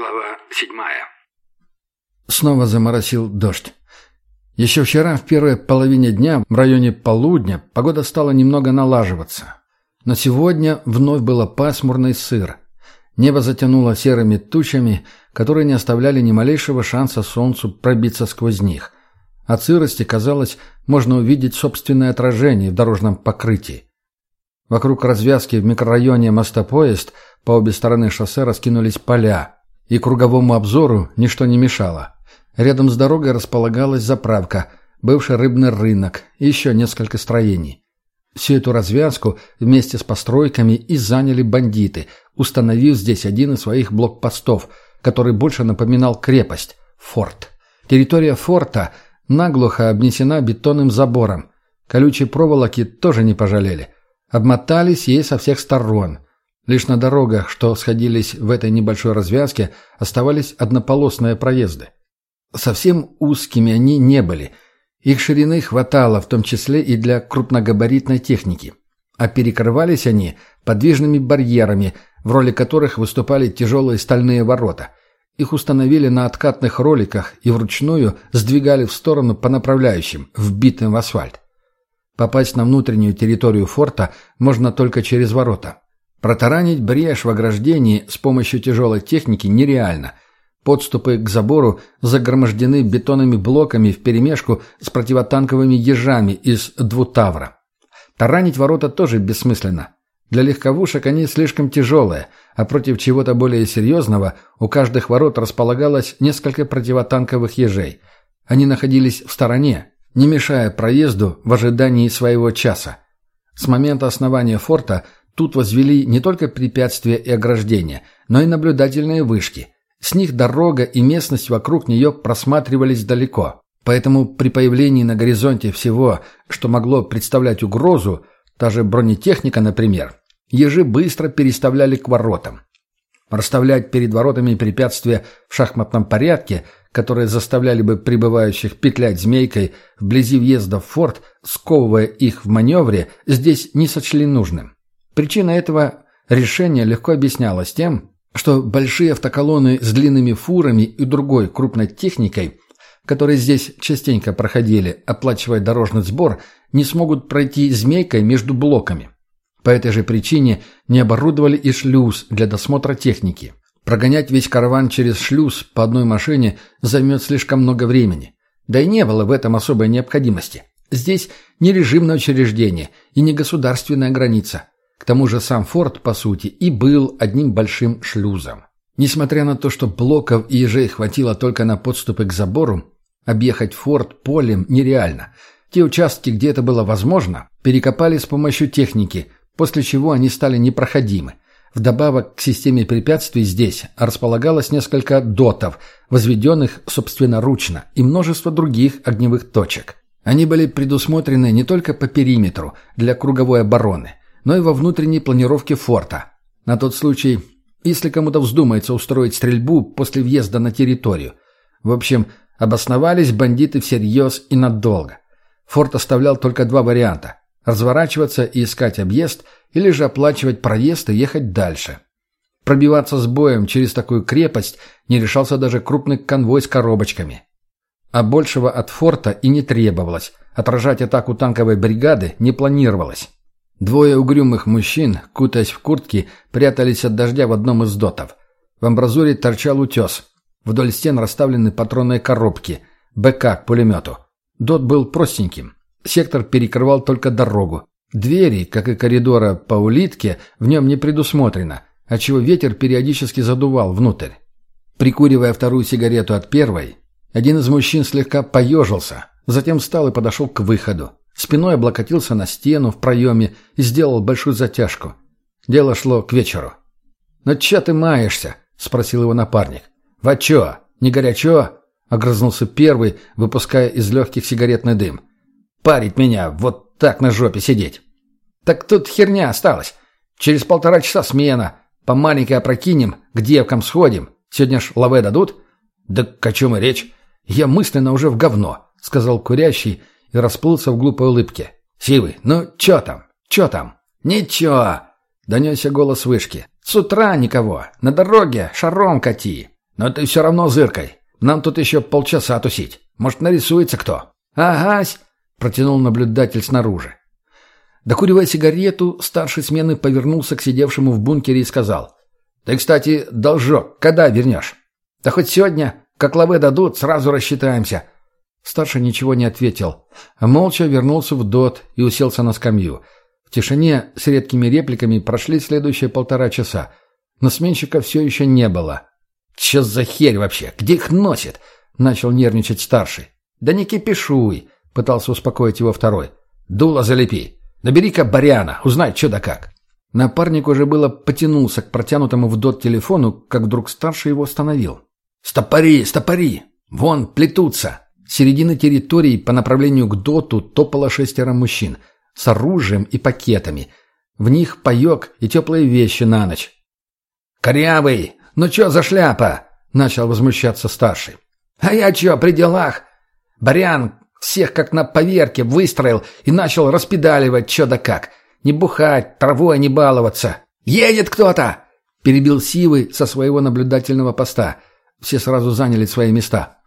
Глава седьмая. Снова заморосил дождь. Еще вчера, в первой половине дня, в районе полудня, погода стала немного налаживаться. Но сегодня вновь было пасмурно и сыр. Небо затянуло серыми тучами, которые не оставляли ни малейшего шанса солнцу пробиться сквозь них. От сырости, казалось, можно увидеть собственное отражение в дорожном покрытии. Вокруг развязки в микрорайоне Мостопоезд по обе стороны шоссе раскинулись поля, и круговому обзору ничто не мешало. Рядом с дорогой располагалась заправка, бывший рыбный рынок и еще несколько строений. Всю эту развязку вместе с постройками и заняли бандиты, установив здесь один из своих блокпостов, который больше напоминал крепость – форт. Территория форта наглухо обнесена бетонным забором. Колючей проволоки тоже не пожалели. Обмотались ей со всех сторон – Лишь на дорогах, что сходились в этой небольшой развязке, оставались однополосные проезды. Совсем узкими они не были. Их ширины хватало, в том числе и для крупногабаритной техники. А перекрывались они подвижными барьерами, в роли которых выступали тяжелые стальные ворота. Их установили на откатных роликах и вручную сдвигали в сторону по направляющим, вбитым в асфальт. Попасть на внутреннюю территорию форта можно только через ворота. Протаранить брешь в ограждении с помощью тяжелой техники нереально. Подступы к забору загромождены бетонными блоками вперемешку с противотанковыми ежами из двутавра. Таранить ворота тоже бессмысленно. Для легковушек они слишком тяжелые, а против чего-то более серьезного у каждых ворот располагалось несколько противотанковых ежей. Они находились в стороне, не мешая проезду в ожидании своего часа. С момента основания форта – Тут возвели не только препятствия и ограждения, но и наблюдательные вышки. С них дорога и местность вокруг нее просматривались далеко. Поэтому при появлении на горизонте всего, что могло представлять угрозу, та же бронетехника, например, ежи быстро переставляли к воротам. Расставлять перед воротами препятствия в шахматном порядке, которые заставляли бы прибывающих петлять змейкой вблизи въезда в форт, сковывая их в маневре, здесь не сочли нужным. Причина этого решения легко объяснялась тем, что большие автоколонны с длинными фурами и другой крупной техникой, которые здесь частенько проходили, оплачивая дорожный сбор, не смогут пройти змейкой между блоками. По этой же причине не оборудовали и шлюз для досмотра техники. Прогонять весь караван через шлюз по одной машине займет слишком много времени. Да и не было в этом особой необходимости. Здесь не режимное учреждение и не государственная граница. К тому же сам форт, по сути, и был одним большим шлюзом. Несмотря на то, что блоков и ежей хватило только на подступы к забору, объехать форт полем нереально. Те участки, где это было возможно, перекопали с помощью техники, после чего они стали непроходимы. Вдобавок к системе препятствий здесь располагалось несколько дотов, возведенных собственноручно, и множество других огневых точек. Они были предусмотрены не только по периметру для круговой обороны, но и во внутренней планировке форта. На тот случай, если кому-то вздумается устроить стрельбу после въезда на территорию. В общем, обосновались бандиты всерьез и надолго. Форт оставлял только два варианта – разворачиваться и искать объезд, или же оплачивать проезд и ехать дальше. Пробиваться с боем через такую крепость не решался даже крупный конвой с коробочками. А большего от форта и не требовалось, отражать атаку танковой бригады не планировалось. Двое угрюмых мужчин, кутаясь в куртки, прятались от дождя в одном из дотов. В амбразуре торчал утес. Вдоль стен расставлены патронные коробки, БК к пулемету. Дот был простеньким. Сектор перекрывал только дорогу. Двери, как и коридора по улитке, в нем не предусмотрено, отчего ветер периодически задувал внутрь. Прикуривая вторую сигарету от первой, один из мужчин слегка поежился, затем встал и подошел к выходу. Спиной облокотился на стену в проеме и сделал большую затяжку. Дело шло к вечеру. «Ну чё ты маешься?» — спросил его напарник. «Во чё? Не горячо?» — огрызнулся первый, выпуская из легких сигаретный дым. «Парить меня, вот так на жопе сидеть!» «Так тут херня осталась. Через полтора часа смена. По маленькой опрокинем, к девкам сходим. Сегодня ж лаве дадут?» «Да о чем и речь? Я мысленно уже в говно», — сказал курящий, и расплылся в глупой улыбке. «Сивый, ну чё там? Чё там?» «Ничего!» — донесся голос вышки. «С утра никого. На дороге шаром кати. Но ты все равно зыркой. Нам тут еще полчаса тусить. Может, нарисуется кто?» «Агась!» — протянул наблюдатель снаружи. Докуривая сигарету, старший смены повернулся к сидевшему в бункере и сказал. «Ты, кстати, должок, когда вернешь?» «Да хоть сегодня. Как лавы дадут, сразу рассчитаемся». Старший ничего не ответил, молча вернулся в ДОТ и уселся на скамью. В тишине с редкими репликами прошли следующие полтора часа. Но сменщика все еще не было. «Че за херь вообще? Где их носит?» — начал нервничать старший. «Да не кипишуй», — пытался успокоить его второй. «Дуло залепи. Набери-ка Баряна, узнай, что да как». Напарник уже было потянулся к протянутому в дот телефону, как вдруг старший его остановил. «Стопори, стопори! Вон, плетутся!» Середины территории по направлению к доту топало шестеро мужчин с оружием и пакетами. В них паек и теплые вещи на ночь. «Корявый! Ну чё за шляпа?» — начал возмущаться старший. «А я чё, при делах? Барян всех как на поверке выстроил и начал распедаливать чё да как. Не бухать, травой не баловаться. «Едет кто-то!» — перебил Сивый со своего наблюдательного поста. Все сразу заняли свои места.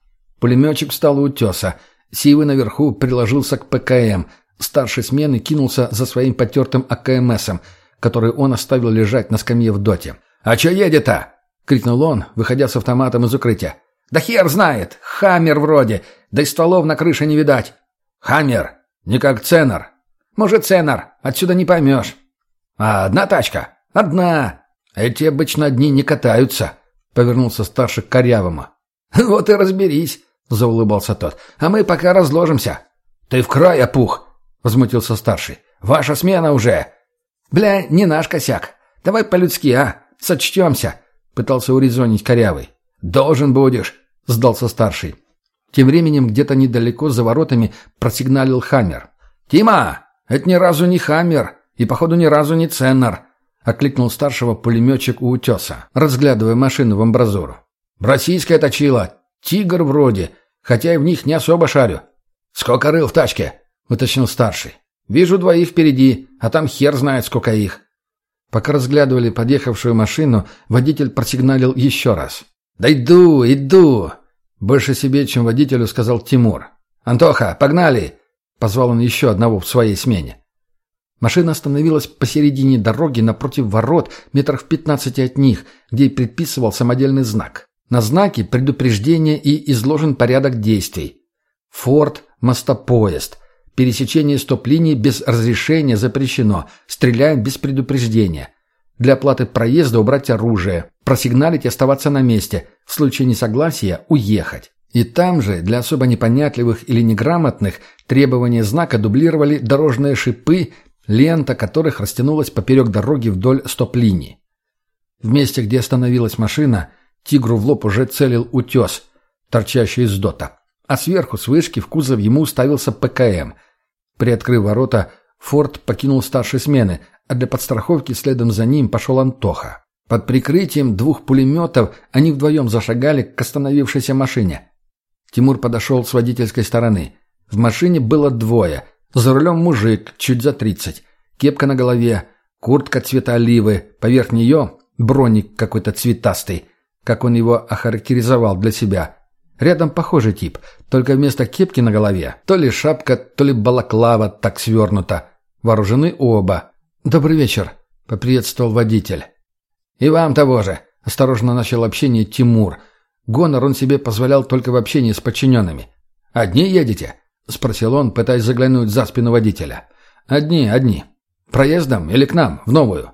Пулеметчик встал у утеса. Сивый наверху приложился к ПКМ. Старший смены кинулся за своим потертым АКМСом, который он оставил лежать на скамье в доте. «А чё едет-то?» — крикнул он, выходя с автоматом из укрытия. «Да хер знает! Хаммер вроде! Да и стволов на крыше не видать!» «Хаммер! Не как Ценор!» «Может, Ценор! Отсюда не поймешь!» «А одна тачка?» «Одна! Эти обычно одни не катаются!» — повернулся старший к Корявому. «Вот и разберись!» — заулыбался тот. «А мы пока разложимся!» «Ты в край опух!» — возмутился старший. «Ваша смена уже!» «Бля, не наш косяк! Давай по-людски, а? Сочтемся!» — пытался урезонить Корявый. «Должен будешь!» — сдался старший. Тем временем где-то недалеко за воротами просигналил Хаммер. «Тима, это ни разу не Хаммер и, походу, ни разу не Ценнер», — окликнул старшего пулеметчик у утеса, разглядывая машину в амбразуру. «Российская точила. Тигр вроде, хотя и в них не особо шарю». «Сколько рыл в тачке?» — уточнил старший. «Вижу двоих впереди, а там хер знает, сколько их». Пока разглядывали подъехавшую машину, водитель просигналил еще раз. «Да иду, иду!» Больше себе, чем водителю, сказал Тимур. «Антоха, погнали!» Позвал он еще одного в своей смене. Машина остановилась посередине дороги напротив ворот, метрах в пятнадцати от них, где и предписывал самодельный знак. На знаке предупреждение и изложен порядок действий. Форт, мостопоезд. Пересечение стоп-линии без разрешения запрещено. Стреляем без предупреждения. Для оплаты проезда убрать оружие, просигналить и оставаться на месте, в случае несогласия уехать. И там же, для особо непонятливых или неграмотных, требования знака дублировали дорожные шипы, лента которых растянулась поперек дороги вдоль стоп-линии. В месте, где остановилась машина, тигру в лоб уже целил утес, торчащий из дота. А сверху, с вышки, в кузов ему уставился ПКМ. Приоткрыв ворота, Форд покинул старшей смены, а для подстраховки следом за ним пошел Антоха. Под прикрытием двух пулеметов они вдвоем зашагали к остановившейся машине. Тимур подошел с водительской стороны. В машине было двое. За рулем мужик, чуть за тридцать. Кепка на голове, куртка цвета оливы, поверх нее броник какой-то цветастый, как он его охарактеризовал для себя. Рядом похожий тип, только вместо кепки на голове то ли шапка, то ли балаклава так свернута. Вооружены оба. «Добрый вечер», — поприветствовал водитель. «И вам того же», — осторожно начал общение Тимур. Гонор он себе позволял только в общении с подчиненными. «Одни едете?» — спросил он, пытаясь заглянуть за спину водителя. «Одни, одни. Проездом или к нам, в новую?»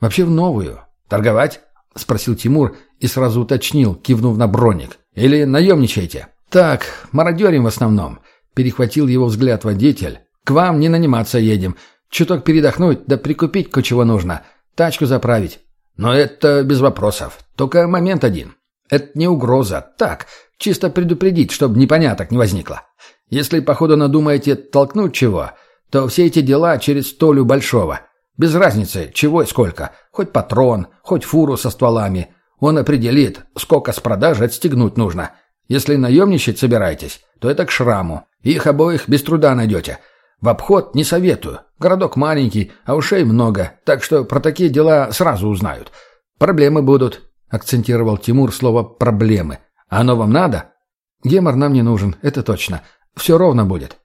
«Вообще в новую. Торговать?» — спросил Тимур и сразу уточнил, кивнув на броник. «Или наемничаете?» «Так, мародерим в основном», — перехватил его взгляд водитель. «К вам не наниматься едем. Чуток передохнуть, да прикупить кое-чего нужно. Тачку заправить. Но это без вопросов. Только момент один. Это не угроза. Так, чисто предупредить, чтобы непоняток не возникло. Если, походу, надумаете толкнуть чего, то все эти дела через толю большого. Без разницы, чего и сколько. Хоть патрон, хоть фуру со стволами. Он определит, сколько с продажи отстегнуть нужно. Если наемничать собираетесь, то это к шраму. Их обоих без труда найдете. В обход не советую. Городок маленький, а ушей много, так что про такие дела сразу узнают. Проблемы будут. — акцентировал Тимур слово «проблемы». «А оно вам надо?» «Гемор нам не нужен, это точно. Все ровно будет».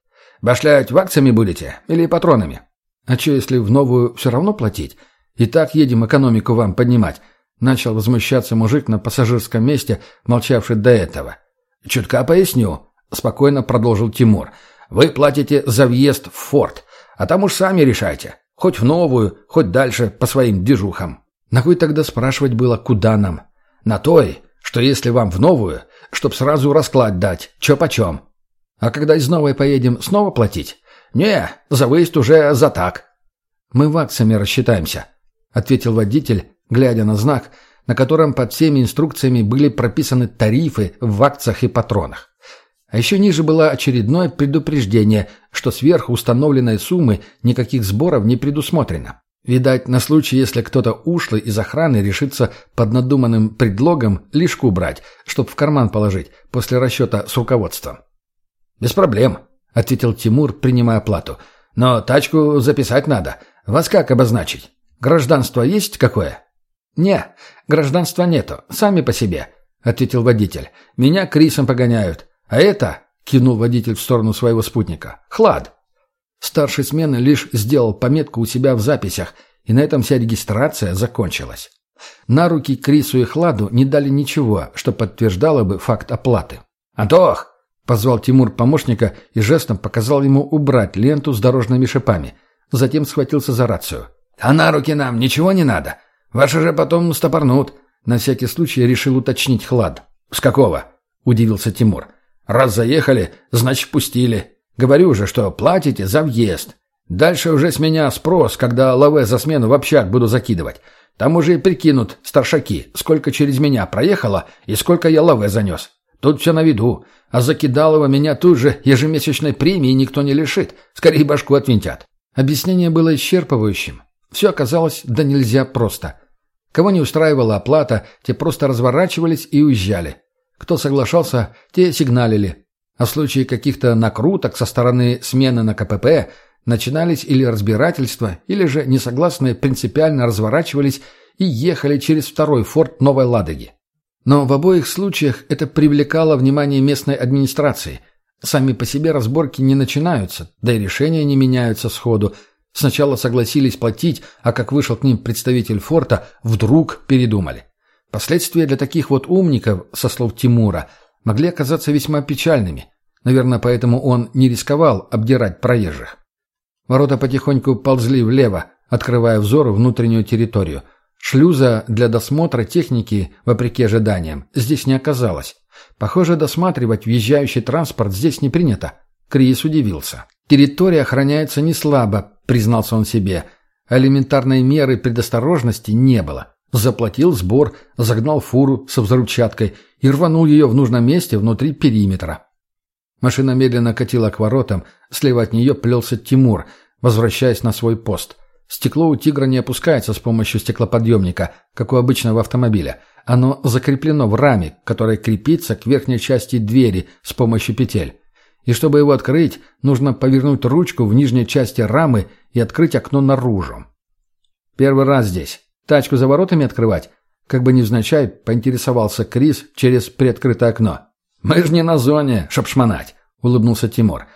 «Башлять вакциями будете? Или патронами?» «А что, если в новую все равно платить? И так едем экономику вам поднимать». Начал возмущаться мужик на пассажирском месте, молчавший до этого. «Чутка поясню», — спокойно продолжил Тимур. «Вы платите за въезд в форт, а там уж сами решайте. Хоть в новую, хоть дальше по своим дежухам». На кой тогда спрашивать было, куда нам? На той, что если вам в новую, чтоб сразу расклад дать, чё почем. А когда из новой поедем, снова платить? Не, за выезд уже за так. Мы ваксами рассчитаемся, ответил водитель, глядя на знак, на котором под всеми инструкциями были прописаны тарифы в акциях и патронах. А еще ниже было очередное предупреждение, что сверх установленной суммы никаких сборов не предусмотрено. Видать, на случай, если кто-то ушлый из охраны решится под надуманным предлогом лишку брать, чтоб в карман положить после расчета с руководством. «Без проблем», — ответил Тимур, принимая плату. «Но тачку записать надо. Вас как обозначить? Гражданство есть какое?» «Не, гражданства нету. Сами по себе», — ответил водитель. «Меня Крисом погоняют. А это...» — кинул водитель в сторону своего спутника. «Хлад». Старший смены лишь сделал пометку у себя в записях, и на этом вся регистрация закончилась. На руки Крису и Хладу не дали ничего, что подтверждало бы факт оплаты. «Антох!» — позвал Тимур помощника и жестом показал ему убрать ленту с дорожными шипами. Затем схватился за рацию. «А на руки нам ничего не надо? Ваши же потом стопорнут!» На всякий случай решил уточнить Хлад. «С какого?» — удивился Тимур. «Раз заехали, значит, пустили. Говорю же, что платите за въезд. Дальше уже с меня спрос, когда лаве за смену в общак буду закидывать. Там уже и прикинут старшаки, сколько через меня проехало и сколько я лаве занес. Тут все на виду. А закидалово меня тут же ежемесячной премии никто не лишит. Скорее башку отвинтят. Объяснение было исчерпывающим. Все оказалось да нельзя просто. Кого не устраивала оплата, те просто разворачивались и уезжали. Кто соглашался, те сигналили. А в случае каких-то накруток со стороны смены на КПП начинались или разбирательства, или же несогласные принципиально разворачивались и ехали через второй форт Новой Ладоги. Но в обоих случаях это привлекало внимание местной администрации. Сами по себе разборки не начинаются, да и решения не меняются сходу. Сначала согласились платить, а как вышел к ним представитель форта, вдруг передумали. Последствия для таких вот умников, со слов Тимура – могли оказаться весьма печальными. Наверное, поэтому он не рисковал обдирать проезжих. Ворота потихоньку ползли влево, открывая взору внутреннюю территорию. Шлюза для досмотра техники, вопреки ожиданиям, здесь не оказалось. Похоже, досматривать въезжающий транспорт здесь не принято. Крис удивился. «Территория охраняется не слабо», — признался он себе. Элементарной меры предосторожности не было. Заплатил сбор, загнал фуру со взрывчаткой и рванул ее в нужном месте внутри периметра. Машина медленно катила к воротам, слева от нее плелся Тимур, возвращаясь на свой пост. Стекло у «Тигра» не опускается с помощью стеклоподъемника, как у обычного автомобиля. Оно закреплено в раме, которая крепится к верхней части двери с помощью петель. И чтобы его открыть, нужно повернуть ручку в нижней части рамы и открыть окно наружу. Первый раз здесь. Тачку за воротами открывать? Как бы невзначай, поинтересовался Крис через приоткрытое окно. «Мы же не на зоне, чтоб шмонать», — улыбнулся Тимур.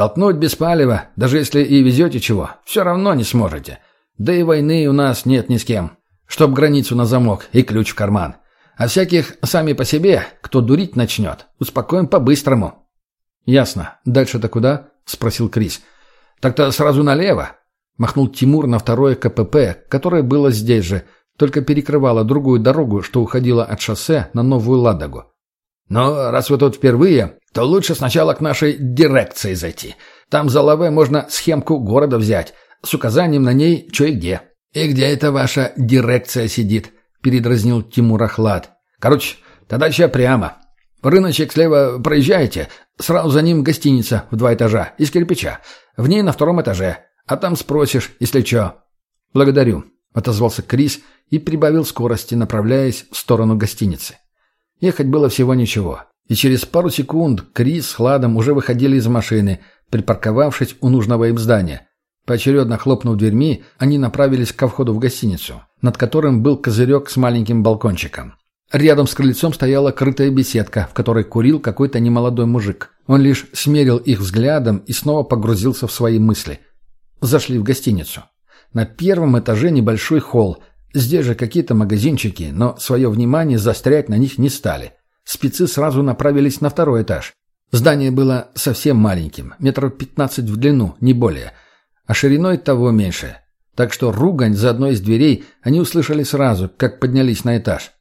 «Толкнуть без палева, даже если и везете чего, все равно не сможете. Да и войны у нас нет ни с кем. Чтоб границу на замок и ключ в карман. А всяких сами по себе, кто дурить начнет, успокоим по-быстрому». «Ясно. Дальше-то куда?» — спросил Крис. «Так-то сразу налево махнул Тимур на второе КПП, которое было здесь же, только перекрывало другую дорогу, что уходила от шоссе на Новую Ладогу. «Но раз вы тут впервые, то лучше сначала к нашей дирекции зайти. Там за лаве можно схемку города взять, с указанием на ней, что и где». «И где эта ваша дирекция сидит?» — передразнил Тимур Ахлад. «Короче, тогда сейчас прямо. Рыночек слева проезжаете, сразу за ним гостиница в два этажа, из кирпича. В ней на втором этаже. А там спросишь, если чё». «Благодарю», — отозвался Крис и прибавил скорости, направляясь в сторону гостиницы. Ехать было всего ничего. И через пару секунд Крис с Хладом уже выходили из машины, припарковавшись у нужного им здания. Поочередно хлопнув дверьми, они направились ко входу в гостиницу, над которым был козырек с маленьким балкончиком. Рядом с крыльцом стояла крытая беседка, в которой курил какой-то немолодой мужик. Он лишь смерил их взглядом и снова погрузился в свои мысли. Зашли в гостиницу. На первом этаже небольшой холл. Здесь же какие-то магазинчики, но свое внимание застрять на них не стали. Спецы сразу направились на второй этаж. Здание было совсем маленьким, метров пятнадцать в длину, не более, а шириной того меньше. Так что ругань за одной из дверей они услышали сразу, как поднялись на этаж.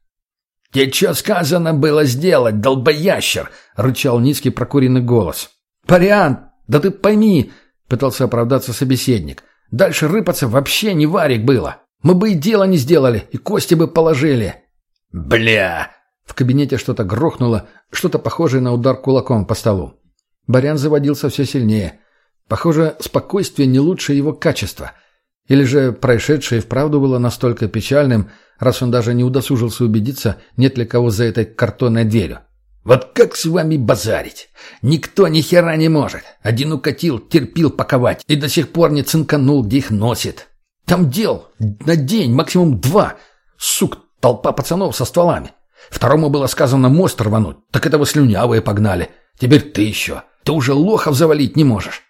«Тебе что сказано было сделать, долбоящер?» — рычал низкий прокуренный голос. «Париан, да ты пойми!» — пытался оправдаться собеседник. «Дальше рыпаться вообще не варик было. Мы бы и дело не сделали, и кости бы положили». «Бля!» В кабинете что-то грохнуло, что-то похожее на удар кулаком по столу. Барян заводился все сильнее. Похоже, спокойствие не лучше его качества. Или же происшедшее вправду было настолько печальным, раз он даже не удосужился убедиться, нет ли кого за этой картонной дверью. «Вот как с вами базарить? Никто ни хера не может. Один укатил, терпил паковать и до сих пор не цинканул, где их носит. Там дел на день, максимум два. Сук, толпа пацанов со стволами. Второму было сказано мост рвануть, так этого слюнявые погнали. Теперь ты еще. Ты уже лохов завалить не можешь».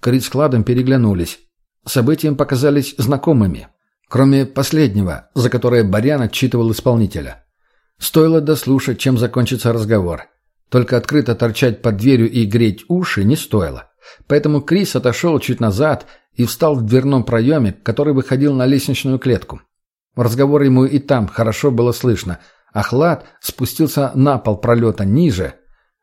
Крит с Кладом переглянулись. События показались знакомыми. Кроме последнего, за которое Барян отчитывал исполнителя. Стоило дослушать, чем закончится разговор. Только открыто торчать под дверью и греть уши не стоило. Поэтому Крис отошел чуть назад и встал в дверном проеме, который выходил на лестничную клетку. Разговор ему и там хорошо было слышно, а Хлад спустился на пол пролета ниже,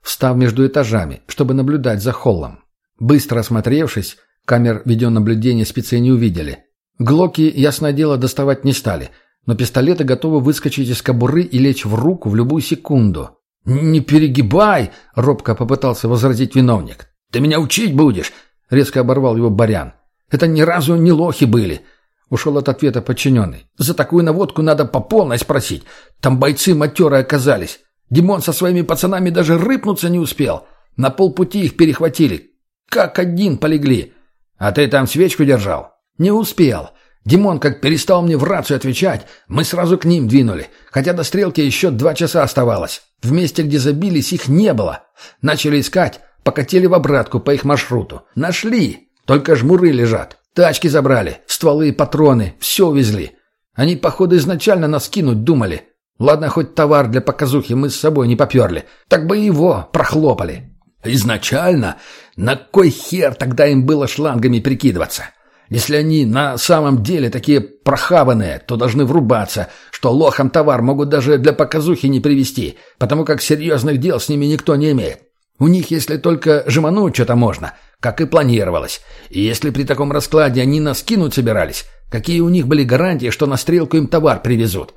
встав между этажами, чтобы наблюдать за холлом. Быстро осмотревшись, камер видеонаблюдения спецы не увидели. Глоки, ясное дело, доставать не стали, но пистолеты готовы выскочить из кобуры и лечь в руку в любую секунду. «Не перегибай!» — робко попытался возразить виновник. «Ты меня учить будешь!» — резко оборвал его Барян. «Это ни разу не лохи были!» Ушел от ответа подчиненный. «За такую наводку надо по полной спросить. Там бойцы матерые оказались. Димон со своими пацанами даже рыпнуться не успел. На полпути их перехватили. Как один полегли. А ты там свечку держал?» «Не успел. Димон как перестал мне в рацию отвечать, мы сразу к ним двинули, хотя до стрелки еще два часа оставалось. В месте, где забились, их не было. Начали искать, покатили в обратку по их маршруту. Нашли, только жмуры лежат. Тачки забрали, стволы и патроны, все увезли. Они, походу, изначально нас кинуть думали. Ладно, хоть товар для показухи мы с собой не поперли, так бы его прохлопали. Изначально? На кой хер тогда им было шлангами прикидываться? Если они на самом деле такие прохаванные, то должны врубаться, что лохам товар могут даже для показухи не привезти, потому как серьезных дел с ними никто не имеет. У них, если только жемануть что-то можно, как и планировалось. И если при таком раскладе они нас кинуть собирались, какие у них были гарантии, что на стрелку им товар привезут?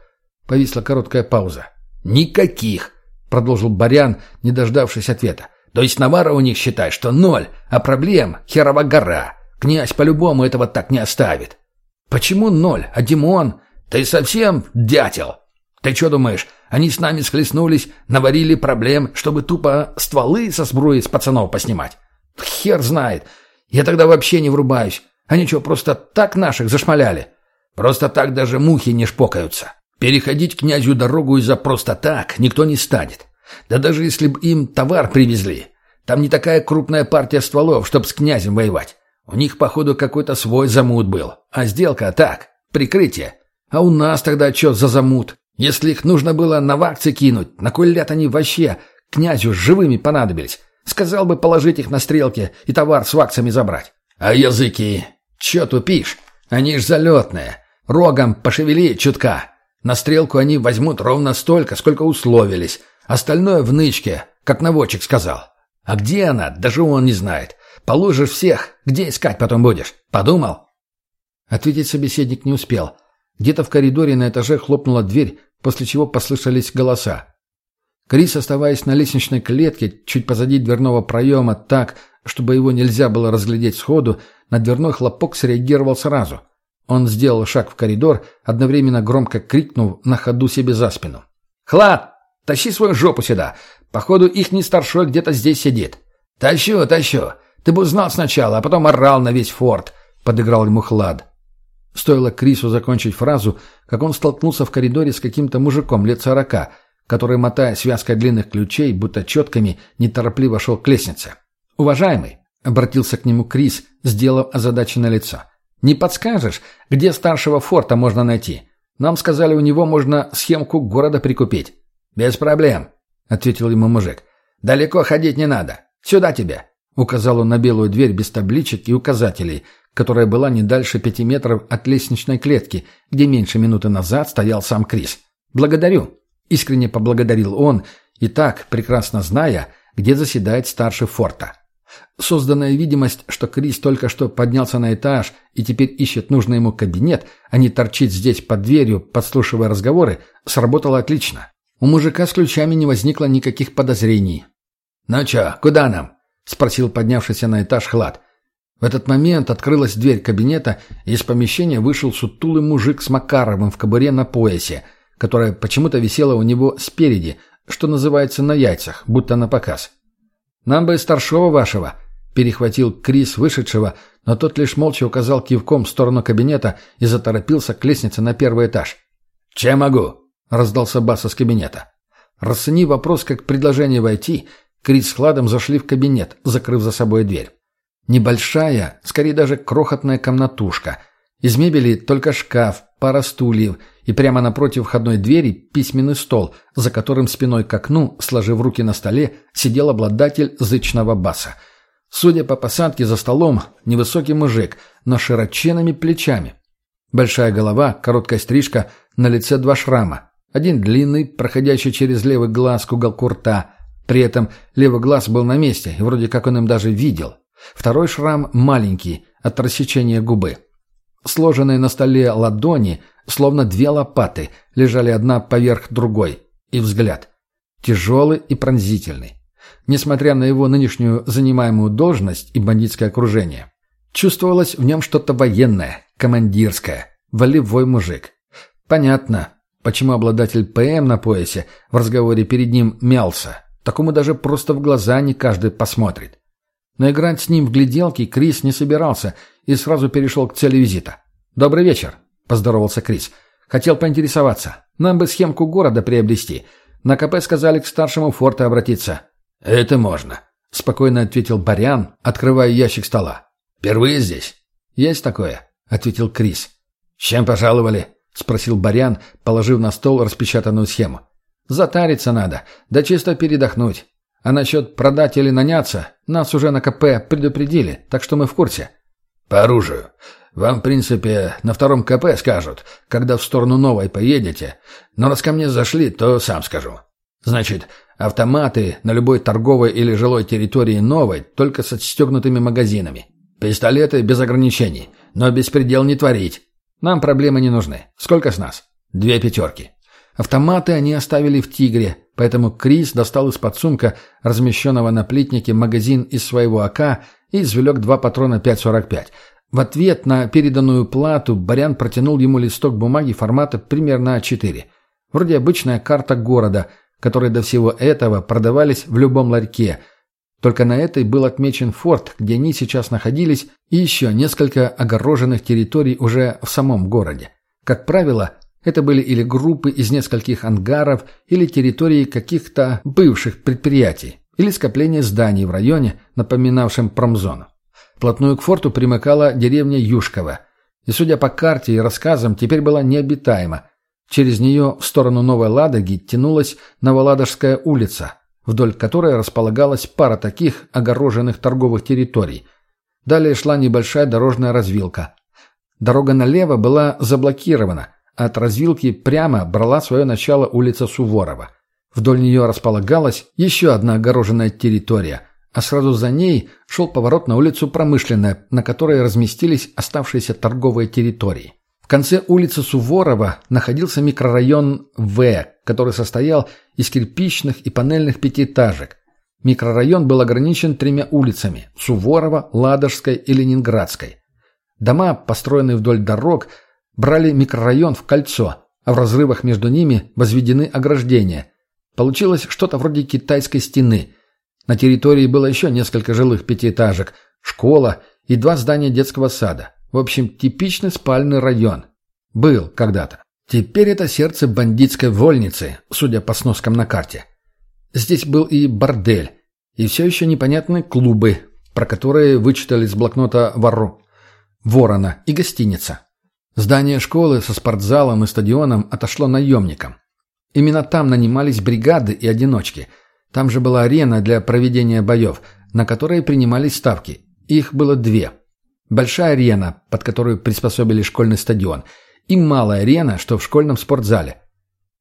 Повисла короткая пауза. «Никаких», — продолжил Барян, не дождавшись ответа. «То есть навара у них, считай, что ноль, а проблем херова гора». Князь по-любому этого так не оставит. Почему ноль? А Димон? Ты совсем дятел? Ты что думаешь, они с нами схлестнулись, наварили проблем, чтобы тупо стволы со сбруи с пацанов поснимать? Хер знает. Я тогда вообще не врубаюсь. Они что, просто так наших зашмаляли? Просто так даже мухи не шпокаются. Переходить князю дорогу из-за просто так никто не станет. Да даже если бы им товар привезли. Там не такая крупная партия стволов, чтобы с князем воевать. У них, походу, какой-то свой замут был. А сделка так, прикрытие. А у нас тогда что за замут? Если их нужно было на вакции кинуть, на кой ляд они вообще князю живыми понадобились? Сказал бы положить их на стрелки и товар с вакциями забрать. А языки? Че тупишь? Они ж залетные. Рогом пошевели чутка. На стрелку они возьмут ровно столько, сколько условились. Остальное в нычке, как наводчик сказал. А где она, даже он не знает. Положишь всех, где искать потом будешь? Подумал?» Ответить собеседник не успел. Где-то в коридоре на этаже хлопнула дверь, после чего послышались голоса. Крис, оставаясь на лестничной клетке, чуть позади дверного проема так, чтобы его нельзя было разглядеть сходу, на дверной хлопок среагировал сразу. Он сделал шаг в коридор, одновременно громко крикнув на ходу себе за спину. «Хлад! Тащи свою жопу сюда! Походу, их не старшой где-то здесь сидит!» «Тащу, тащу! Ты бы узнал сначала, а потом орал на весь форт», — подыграл ему Хлад. Стоило Крису закончить фразу, как он столкнулся в коридоре с каким-то мужиком лет сорока, который, мотая связкой длинных ключей, будто четками, неторопливо шел к лестнице. «Уважаемый!» — обратился к нему Крис, сделав озадаченное лицо. «Не подскажешь, где старшего форта можно найти? Нам сказали, у него можно схемку города прикупить». «Без проблем», — ответил ему мужик. «Далеко ходить не надо. Сюда тебе», — указал он на белую дверь без табличек и указателей, которая была не дальше пяти метров от лестничной клетки, где меньше минуты назад стоял сам Крис. «Благодарю», — искренне поблагодарил он, и так, прекрасно зная, где заседает старший форта. Созданная видимость, что Крис только что поднялся на этаж и теперь ищет нужный ему кабинет, а не торчит здесь под дверью, подслушивая разговоры, сработала отлично. У мужика с ключами не возникло никаких подозрений. «Ну чё, куда нам?» — спросил поднявшийся на этаж Хлад. В этот момент открылась дверь кабинета, и из помещения вышел сутулый мужик с Макаровым в кобуре на поясе, которая почему-то висела у него спереди, что называется на яйцах, будто на показ. «Нам бы старшего вашего», — перехватил Крис вышедшего, но тот лишь молча указал кивком в сторону кабинета и заторопился к лестнице на первый этаж. «Чем могу?» раздался бас из кабинета. Расценив вопрос как предложение войти, Крис с Хладом зашли в кабинет, закрыв за собой дверь. Небольшая, скорее даже крохотная комнатушка. Из мебели только шкаф, пара стульев и прямо напротив входной двери письменный стол, за которым спиной к окну, сложив руки на столе, сидел обладатель зычного баса. Судя по посадке за столом, невысокий мужик, но широченными плечами. Большая голова, короткая стрижка, на лице два шрама, один длинный, проходящий через левый глаз к уголку рта. При этом левый глаз был на месте, и вроде как он им даже видел. Второй шрам маленький, от рассечения губы. Сложенные на столе ладони, словно две лопаты, лежали одна поверх другой. И взгляд. Тяжелый и пронзительный. Несмотря на его нынешнюю занимаемую должность и бандитское окружение. Чувствовалось в нем что-то военное, командирское, волевой мужик. Понятно, Почему обладатель ПМ на поясе в разговоре перед ним мялся? Такому даже просто в глаза не каждый посмотрит. Но играть с ним в гляделки Крис не собирался и сразу перешел к цели визита. «Добрый вечер», — поздоровался Крис. «Хотел поинтересоваться. Нам бы схемку города приобрести. На КП сказали к старшему форту обратиться». «Это можно», — спокойно ответил Барян, открывая ящик стола. «Впервые здесь?» «Есть такое», — ответил Крис. «С чем пожаловали?» — спросил Барян, положив на стол распечатанную схему. «Затариться надо, да чисто передохнуть. А насчет продать или наняться, нас уже на КП предупредили, так что мы в курсе». «По оружию. Вам, в принципе, на втором КП скажут, когда в сторону новой поедете. Но раз ко мне зашли, то сам скажу. Значит, автоматы на любой торговой или жилой территории новой, только с отстегнутыми магазинами. Пистолеты без ограничений, но беспредел не творить. Нам проблемы не нужны. Сколько с нас? Две пятерки. Автоматы они оставили в «Тигре», поэтому Крис достал из-под сумка, размещенного на плитнике, магазин из своего АК и извлек два патрона 5.45. В ответ на переданную плату Барян протянул ему листок бумаги формата примерно А4. Вроде обычная карта города, которые до всего этого продавались в любом ларьке – только на этой был отмечен форт, где они сейчас находились, и еще несколько огороженных территорий уже в самом городе. Как правило, это были или группы из нескольких ангаров, или территории каких-то бывших предприятий, или скопление зданий в районе, напоминавшем промзону. Вплотную к форту примыкала деревня Юшково, и, судя по карте и рассказам, теперь была необитаема. Через нее в сторону Новой Ладоги тянулась Новоладожская улица – вдоль которой располагалась пара таких огороженных торговых территорий. Далее шла небольшая дорожная развилка. Дорога налево была заблокирована, а от развилки прямо брала свое начало улица Суворова. Вдоль нее располагалась еще одна огороженная территория, а сразу за ней шел поворот на улицу Промышленная, на которой разместились оставшиеся торговые территории. В конце улицы Суворова находился микрорайон В, который состоял из кирпичных и панельных пятиэтажек. Микрорайон был ограничен тремя улицами – Суворова, Ладожской и Ленинградской. Дома, построенные вдоль дорог, брали микрорайон в кольцо, а в разрывах между ними возведены ограждения. Получилось что-то вроде китайской стены. На территории было еще несколько жилых пятиэтажек, школа и два здания детского сада. В общем, типичный спальный район. Был когда-то. Теперь это сердце бандитской вольницы, судя по сноскам на карте. Здесь был и бордель, и все еще непонятные клубы, про которые вычитали из блокнота вору. Ворона и гостиница. Здание школы со спортзалом и стадионом отошло наемникам. Именно там нанимались бригады и одиночки. Там же была арена для проведения боев, на которой принимались ставки. Их было две. Большая арена, под которую приспособили школьный стадион, и малая арена, что в школьном спортзале.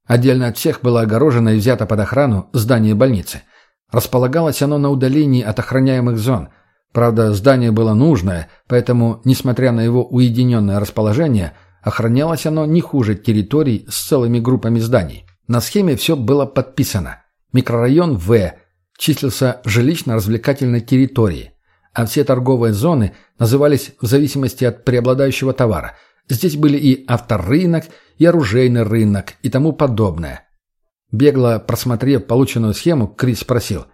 Отдельно от всех было огорожено и взято под охрану здание больницы. Располагалось оно на удалении от охраняемых зон – Правда, здание было нужное, поэтому, несмотря на его уединенное расположение, охранялось оно не хуже территорий с целыми группами зданий. На схеме все было подписано. Микрорайон В числился жилищно-развлекательной территорией, а все торговые зоны назывались в зависимости от преобладающего товара. Здесь были и авторынок, и оружейный рынок, и тому подобное. Бегло просмотрев полученную схему, Крис спросил,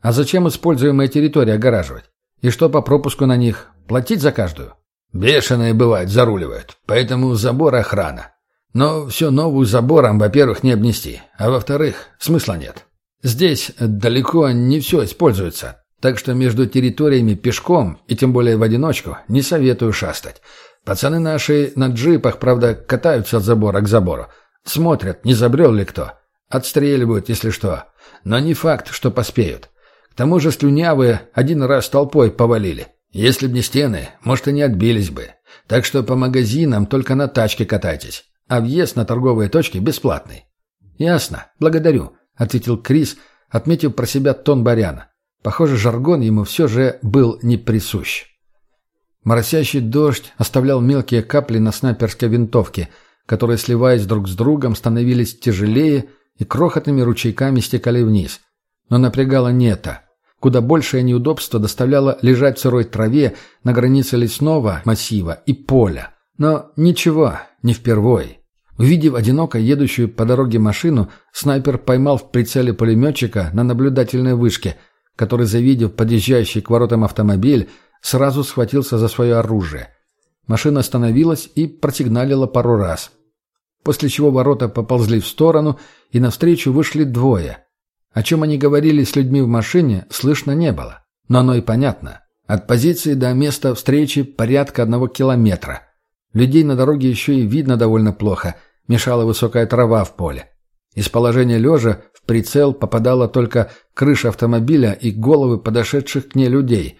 «А зачем используемые территории огораживать? И что по пропуску на них? Платить за каждую? Бешеные, бывает, заруливают. Поэтому забор охрана. Но все новую забором, во-первых, не обнести. А во-вторых, смысла нет. Здесь далеко не все используется. Так что между территориями пешком, и тем более в одиночку, не советую шастать. Пацаны наши на джипах, правда, катаются от забора к забору. Смотрят, не забрел ли кто. Отстреливают, если что. Но не факт, что поспеют. К тому же слюнявые один раз толпой повалили. Если б не стены, может, и не отбились бы. Так что по магазинам только на тачке катайтесь. А въезд на торговые точки бесплатный. «Ясно. Благодарю», — ответил Крис, отметив про себя тон Баряна. Похоже, жаргон ему все же был не присущ. Моросящий дождь оставлял мелкие капли на снайперской винтовке, которые, сливаясь друг с другом, становились тяжелее и крохотными ручейками стекали вниз — но напрягало не это. Куда большее неудобство доставляло лежать в сырой траве на границе лесного массива и поля. Но ничего, не впервой. Увидев одиноко едущую по дороге машину, снайпер поймал в прицеле пулеметчика на наблюдательной вышке, который, завидев подъезжающий к воротам автомобиль, сразу схватился за свое оружие. Машина остановилась и просигналила пару раз. После чего ворота поползли в сторону, и навстречу вышли двое. О чем они говорили с людьми в машине, слышно не было. Но оно и понятно. От позиции до места встречи порядка одного километра. Людей на дороге еще и видно довольно плохо. Мешала высокая трава в поле. Из положения лежа в прицел попадала только крыша автомобиля и головы подошедших к ней людей.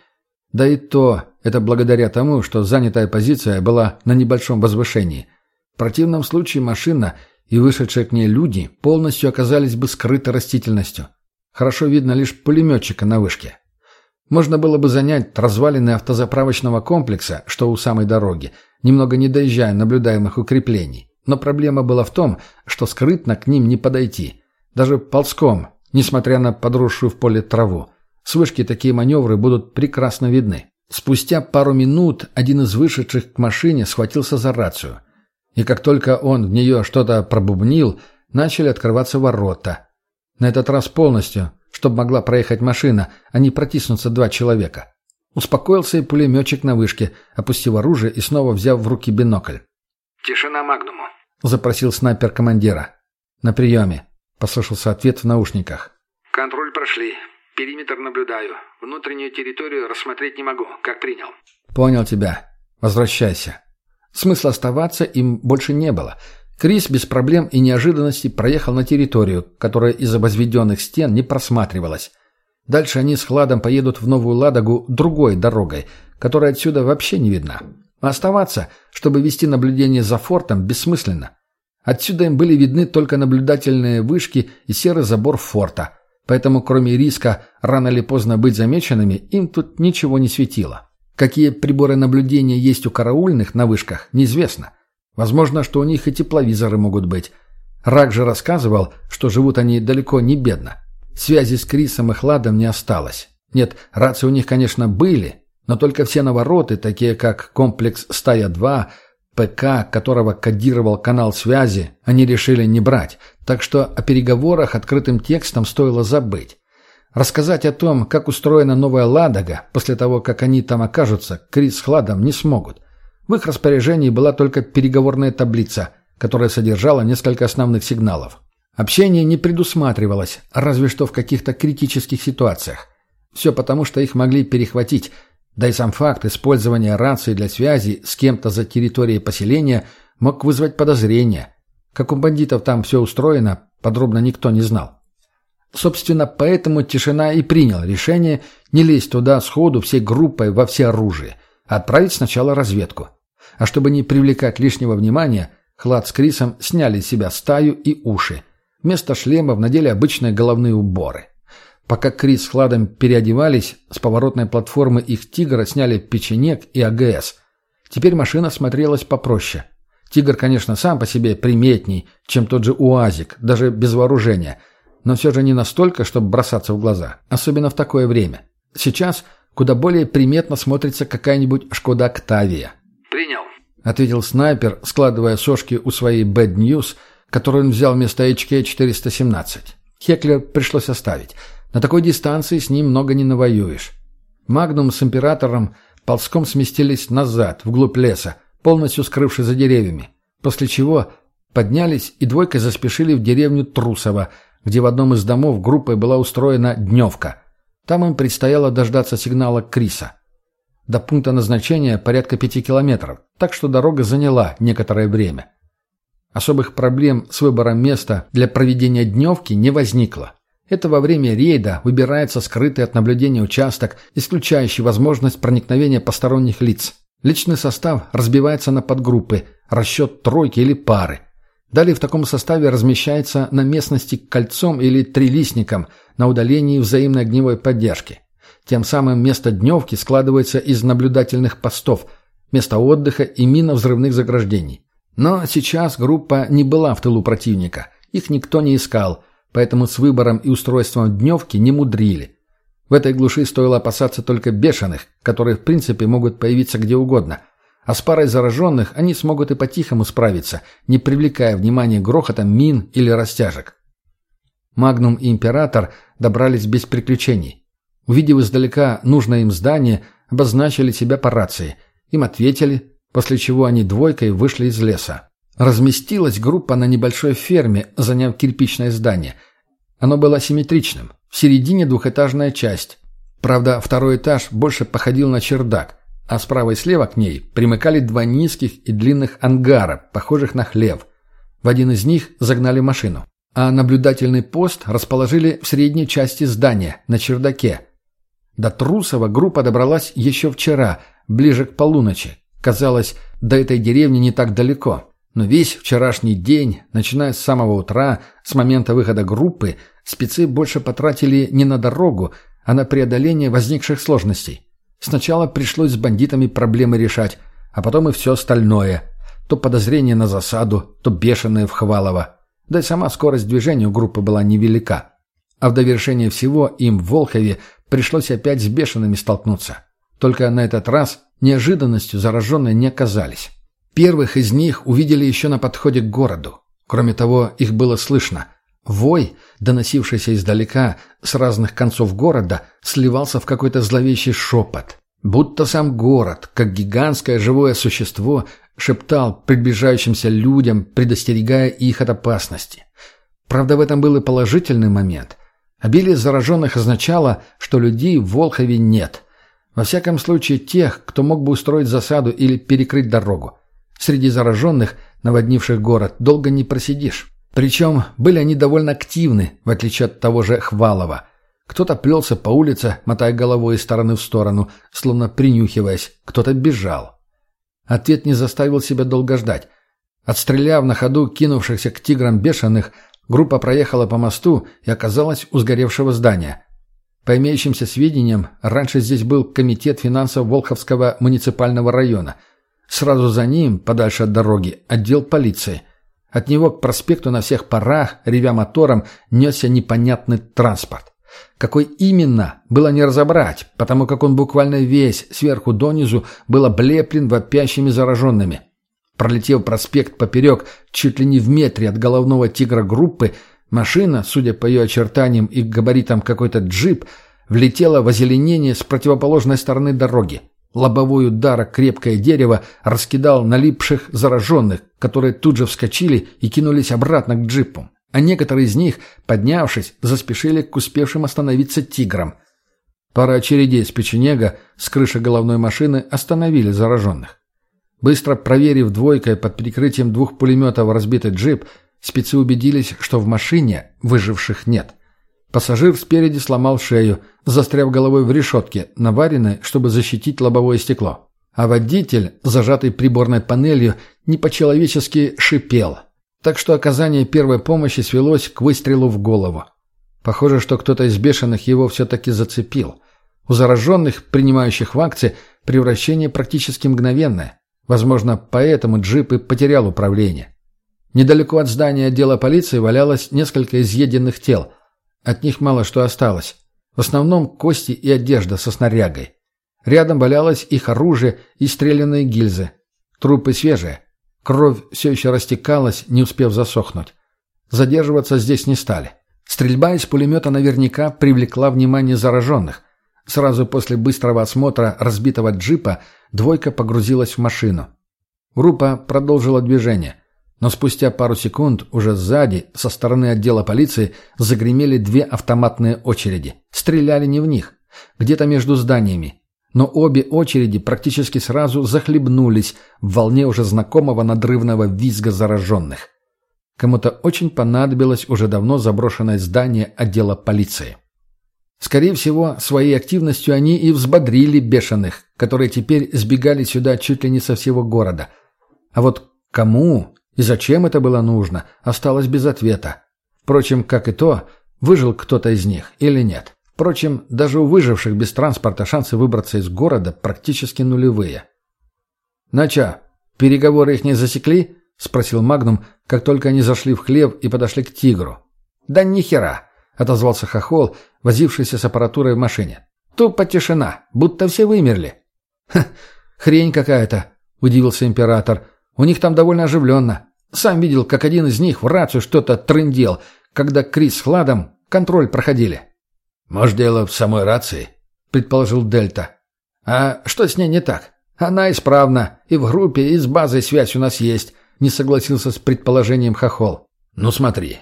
Да и то это благодаря тому, что занятая позиция была на небольшом возвышении. В противном случае машина и вышедшие к ней люди полностью оказались бы скрыты растительностью. Хорошо видно лишь пулеметчика на вышке. Можно было бы занять развалины автозаправочного комплекса, что у самой дороги, немного не доезжая наблюдаемых укреплений. Но проблема была в том, что скрытно к ним не подойти. Даже ползком, несмотря на подросшую в поле траву. С вышки такие маневры будут прекрасно видны. Спустя пару минут один из вышедших к машине схватился за рацию – и как только он в нее что-то пробубнил, начали открываться ворота. На этот раз полностью, чтобы могла проехать машина, а не протиснуться два человека. Успокоился и пулеметчик на вышке, опустив оружие и снова взяв в руки бинокль. «Тишина Магнуму», — запросил снайпер командира. «На приеме», — послышался ответ в наушниках. «Контроль прошли. Периметр наблюдаю. Внутреннюю территорию рассмотреть не могу. Как принял?» «Понял тебя. Возвращайся». Смысла оставаться им больше не было. Крис без проблем и неожиданностей проехал на территорию, которая из-за возведенных стен не просматривалась. Дальше они с Хладом поедут в Новую Ладогу другой дорогой, которая отсюда вообще не видна. Оставаться, чтобы вести наблюдение за фортом, бессмысленно. Отсюда им были видны только наблюдательные вышки и серый забор форта, поэтому кроме риска рано или поздно быть замеченными, им тут ничего не светило. Какие приборы наблюдения есть у караульных на вышках, неизвестно. Возможно, что у них и тепловизоры могут быть. Рак же рассказывал, что живут они далеко не бедно. Связи с Крисом и Хладом не осталось. Нет, рации у них, конечно, были, но только все навороты, такие как комплекс «Стая-2», ПК, которого кодировал канал связи, они решили не брать, так что о переговорах открытым текстом стоило забыть. Рассказать о том, как устроена новая «Ладога», после того, как они там окажутся, Крис с Хладом не смогут. В их распоряжении была только переговорная таблица, которая содержала несколько основных сигналов. Общение не предусматривалось, разве что в каких-то критических ситуациях. Все потому, что их могли перехватить, да и сам факт использования рации для связи с кем-то за территорией поселения мог вызвать подозрения. Как у бандитов там все устроено, подробно никто не знал. Собственно, поэтому тишина и принял решение не лезть туда сходу всей группой во все оружие, а отправить сначала разведку. А чтобы не привлекать лишнего внимания, Хлад с Крисом сняли с себя стаю и уши. Вместо шлемов надели обычные головные уборы. Пока Крис с Хладом переодевались, с поворотной платформы их «Тигра» сняли печенек и АГС. Теперь машина смотрелась попроще. «Тигр», конечно, сам по себе приметней, чем тот же УАЗик, даже без вооружения, но все же не настолько, чтобы бросаться в глаза, особенно в такое время. Сейчас куда более приметно смотрится какая-нибудь «Шкода Октавия». «Принял», — ответил снайпер, складывая сошки у своей «Bad News», которую он взял вместо HK-417. Хеклер пришлось оставить. На такой дистанции с ним много не навоюешь. Магнум с императором ползком сместились назад, вглубь леса, полностью скрывшись за деревьями. После чего поднялись и двойкой заспешили в деревню Трусово, где в одном из домов группой была устроена дневка. Там им предстояло дождаться сигнала Криса. До пункта назначения порядка пяти километров, так что дорога заняла некоторое время. Особых проблем с выбором места для проведения дневки не возникло. Это во время рейда выбирается скрытый от наблюдения участок, исключающий возможность проникновения посторонних лиц. Личный состав разбивается на подгруппы, расчет тройки или пары. Далее в таком составе размещается на местности кольцом или трилистником на удалении взаимной огневой поддержки. Тем самым место дневки складывается из наблюдательных постов, места отдыха и минно-взрывных заграждений. Но сейчас группа не была в тылу противника. Их никто не искал, поэтому с выбором и устройством дневки не мудрили. В этой глуши стоило опасаться только бешеных, которые в принципе могут появиться где угодно. А с парой зараженных они смогут и по-тихому справиться, не привлекая внимания грохотом мин или растяжек. Магнум и Император добрались без приключений. Увидев издалека нужное им здание, обозначили себя по рации. Им ответили, после чего они двойкой вышли из леса. Разместилась группа на небольшой ферме, заняв кирпичное здание. Оно было симметричным. В середине двухэтажная часть. Правда, второй этаж больше походил на чердак, а справа и слева к ней примыкали два низких и длинных ангара, похожих на хлев. В один из них загнали машину. А наблюдательный пост расположили в средней части здания, на чердаке. До Трусова группа добралась еще вчера, ближе к полуночи, Казалось, до этой деревни не так далеко. Но весь вчерашний день, начиная с самого утра, с момента выхода группы, спецы больше потратили не на дорогу, а на преодоление возникших сложностей. Сначала пришлось с бандитами проблемы решать, а потом и все остальное. То подозрение на засаду, то бешеное в Хвалово. Да и сама скорость движения у группы была невелика. А в довершение всего им в Волхове пришлось опять с бешеными столкнуться. Только на этот раз Неожиданностью зараженные не оказались. Первых из них увидели еще на подходе к городу. Кроме того, их было слышно. Вой, доносившийся издалека, с разных концов города, сливался в какой-то зловещий шепот. Будто сам город, как гигантское живое существо, шептал приближающимся людям, предостерегая их от опасности. Правда, в этом был и положительный момент. Обилие зараженных означало, что людей в Волхове нет – во всяком случае, тех, кто мог бы устроить засаду или перекрыть дорогу. Среди зараженных, наводнивших город, долго не просидишь. Причем были они довольно активны, в отличие от того же Хвалова. Кто-то плелся по улице, мотая головой из стороны в сторону, словно принюхиваясь, кто-то бежал. Ответ не заставил себя долго ждать. Отстреляв на ходу кинувшихся к тиграм бешеных, группа проехала по мосту и оказалась у сгоревшего здания – по имеющимся сведениям, раньше здесь был комитет финансов Волховского муниципального района. Сразу за ним, подальше от дороги, отдел полиции. От него к проспекту на всех парах, ревя мотором, несся непонятный транспорт. Какой именно, было не разобрать, потому как он буквально весь, сверху донизу, был облеплен вопящими зараженными. Пролетев проспект поперек, чуть ли не в метре от головного тигра группы, Машина, судя по ее очертаниям и габаритам какой-то джип, влетела в озеленение с противоположной стороны дороги. Лобовой удар крепкое дерево раскидал налипших зараженных, которые тут же вскочили и кинулись обратно к джипу. А некоторые из них, поднявшись, заспешили к успевшим остановиться тиграм. Пара очередей с печенега с крыши головной машины остановили зараженных. Быстро проверив двойкой под прикрытием двух пулеметов разбитый джип, спецы убедились, что в машине выживших нет. Пассажир спереди сломал шею, застряв головой в решетке, наваренной, чтобы защитить лобовое стекло. А водитель, зажатый приборной панелью, не по-человечески шипел. Так что оказание первой помощи свелось к выстрелу в голову. Похоже, что кто-то из бешеных его все-таки зацепил. У зараженных, принимающих в акции, превращение практически мгновенное. Возможно, поэтому джип и потерял управление. Недалеко от здания отдела полиции валялось несколько изъеденных тел – от них мало что осталось. В основном кости и одежда со снарягой. Рядом валялось их оружие и стрелянные гильзы. Трупы свежие. Кровь все еще растекалась, не успев засохнуть. Задерживаться здесь не стали. Стрельба из пулемета наверняка привлекла внимание зараженных. Сразу после быстрого осмотра разбитого джипа двойка погрузилась в машину. Группа продолжила движение. Но спустя пару секунд уже сзади, со стороны отдела полиции, загремели две автоматные очереди. Стреляли не в них, где-то между зданиями. Но обе очереди практически сразу захлебнулись в волне уже знакомого надрывного визга зараженных. Кому-то очень понадобилось уже давно заброшенное здание отдела полиции. Скорее всего, своей активностью они и взбодрили бешеных, которые теперь сбегали сюда чуть ли не со всего города. А вот кому и зачем это было нужно, осталось без ответа. Впрочем, как и то, выжил кто-то из них или нет. Впрочем, даже у выживших без транспорта шансы выбраться из города практически нулевые. «Ну чё, переговоры их не засекли?» — спросил Магнум, как только они зашли в хлев и подошли к тигру. «Да нихера!» — отозвался Хохол, возившийся с аппаратурой в машине. «Тупо тишина, будто все вымерли». «Ха, хрень какая-то!» — удивился император. «У них там довольно оживленно. Сам видел, как один из них в рацию что-то трындел, когда Крис с Хладом контроль проходили. «Может, дело в самой рации?» — предположил Дельта. «А что с ней не так? Она исправна. И в группе, и с базой связь у нас есть», — не согласился с предположением Хохол. «Ну смотри,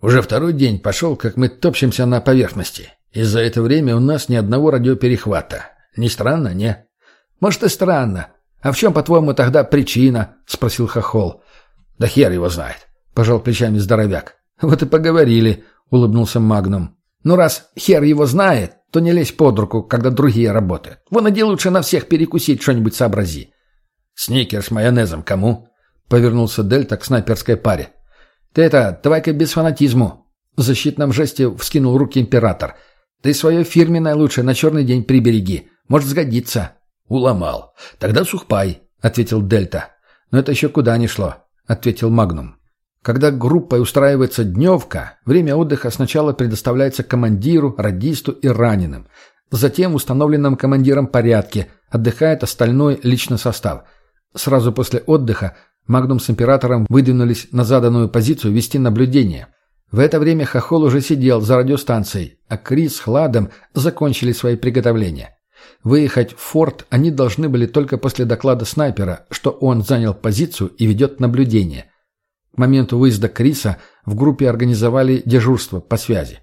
уже второй день пошел, как мы топчемся на поверхности. И за это время у нас ни одного радиоперехвата. Не странно, не?» «Может, и странно. А в чем, по-твоему, тогда причина?» — спросил Хохол. «Да хер его знает», — пожал плечами здоровяк. «Вот и поговорили», — улыбнулся Магнум. «Ну, раз хер его знает, то не лезь под руку, когда другие работают. Вон иди лучше на всех перекусить что-нибудь сообрази». «Сникер с майонезом кому?» — повернулся Дельта к снайперской паре. «Ты это, давай-ка без фанатизму». В защитном жесте вскинул руки император. «Ты свое фирменное лучше на черный день прибереги. Может сгодиться». «Уломал. Тогда сухпай», — ответил Дельта. «Но это еще куда ни шло. — ответил Магнум. Когда группой устраивается дневка, время отдыха сначала предоставляется командиру, радисту и раненым. Затем в установленном командиром порядке отдыхает остальной личный состав. Сразу после отдыха Магнум с Императором выдвинулись на заданную позицию вести наблюдение. В это время Хохол уже сидел за радиостанцией, а Крис с Хладом закончили свои приготовления. Выехать в форт они должны были только после доклада снайпера, что он занял позицию и ведет наблюдение. К моменту выезда Криса в группе организовали дежурство по связи.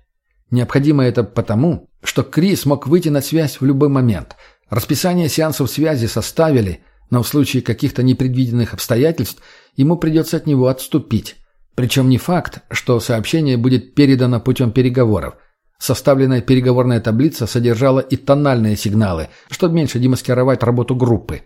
Необходимо это потому, что Крис мог выйти на связь в любой момент. Расписание сеансов связи составили, но в случае каких-то непредвиденных обстоятельств ему придется от него отступить. Причем не факт, что сообщение будет передано путем переговоров – Составленная переговорная таблица содержала и тональные сигналы, чтобы меньше демаскировать работу группы.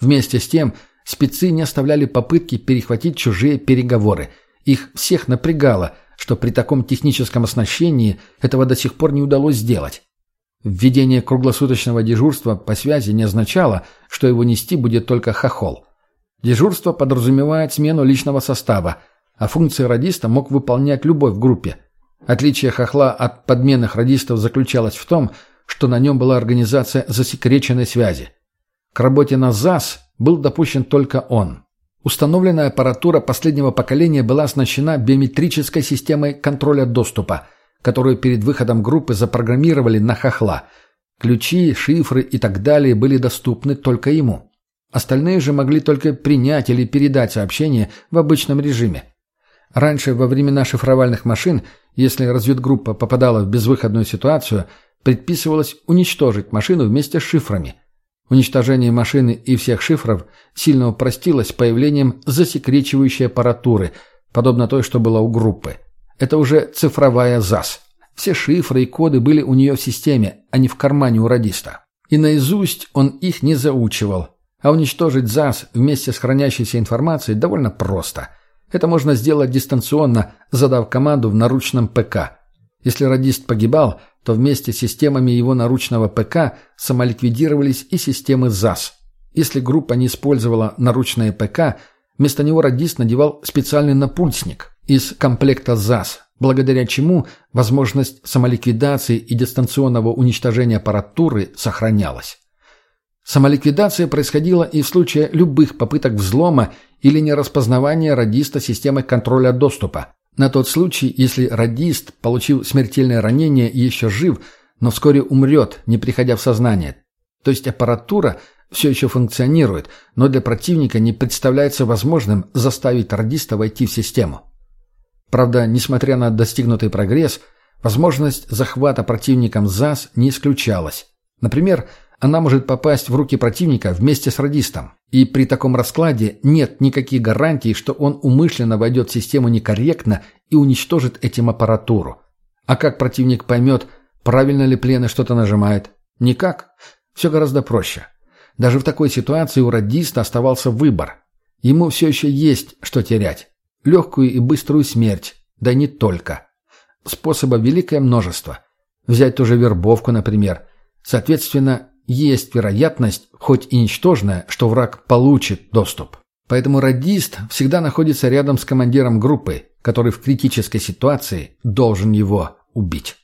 Вместе с тем, спецы не оставляли попытки перехватить чужие переговоры. Их всех напрягало, что при таком техническом оснащении этого до сих пор не удалось сделать. Введение круглосуточного дежурства по связи не означало, что его нести будет только хохол. Дежурство подразумевает смену личного состава, а функции радиста мог выполнять любой в группе – Отличие хохла от подменных радистов заключалось в том, что на нем была организация засекреченной связи. К работе на ЗАС был допущен только он. Установленная аппаратура последнего поколения была оснащена биометрической системой контроля доступа, которую перед выходом группы запрограммировали на хохла. Ключи, шифры и так далее были доступны только ему. Остальные же могли только принять или передать сообщение в обычном режиме. Раньше, во времена шифровальных машин, если разведгруппа попадала в безвыходную ситуацию, предписывалось уничтожить машину вместе с шифрами. Уничтожение машины и всех шифров сильно упростилось появлением засекречивающей аппаратуры, подобно той, что была у группы. Это уже цифровая ЗАС. Все шифры и коды были у нее в системе, а не в кармане у радиста. И наизусть он их не заучивал. А уничтожить ЗАС вместе с хранящейся информацией довольно просто. Это можно сделать дистанционно, задав команду в наручном ПК. Если радист погибал, то вместе с системами его наручного ПК самоликвидировались и системы ЗАС. Если группа не использовала наручное ПК, вместо него радист надевал специальный напульсник из комплекта ЗАС, благодаря чему возможность самоликвидации и дистанционного уничтожения аппаратуры сохранялась. Самоликвидация происходила и в случае любых попыток взлома или нераспознавания радиста системы контроля доступа, на тот случай, если радист, получил смертельное ранение и еще жив, но вскоре умрет, не приходя в сознание. То есть аппаратура все еще функционирует, но для противника не представляется возможным заставить радиста войти в систему. Правда, несмотря на достигнутый прогресс, возможность захвата противником ЗАС не исключалась. Например, она может попасть в руки противника вместе с радистом. И при таком раскладе нет никаких гарантий, что он умышленно войдет в систему некорректно и уничтожит этим аппаратуру. А как противник поймет, правильно ли пленный что-то нажимает? Никак. Все гораздо проще. Даже в такой ситуации у радиста оставался выбор. Ему все еще есть что терять. Легкую и быструю смерть. Да не только. Способов великое множество. Взять ту же вербовку, например. Соответственно, есть вероятность, хоть и ничтожная, что враг получит доступ. Поэтому радист всегда находится рядом с командиром группы, который в критической ситуации должен его убить.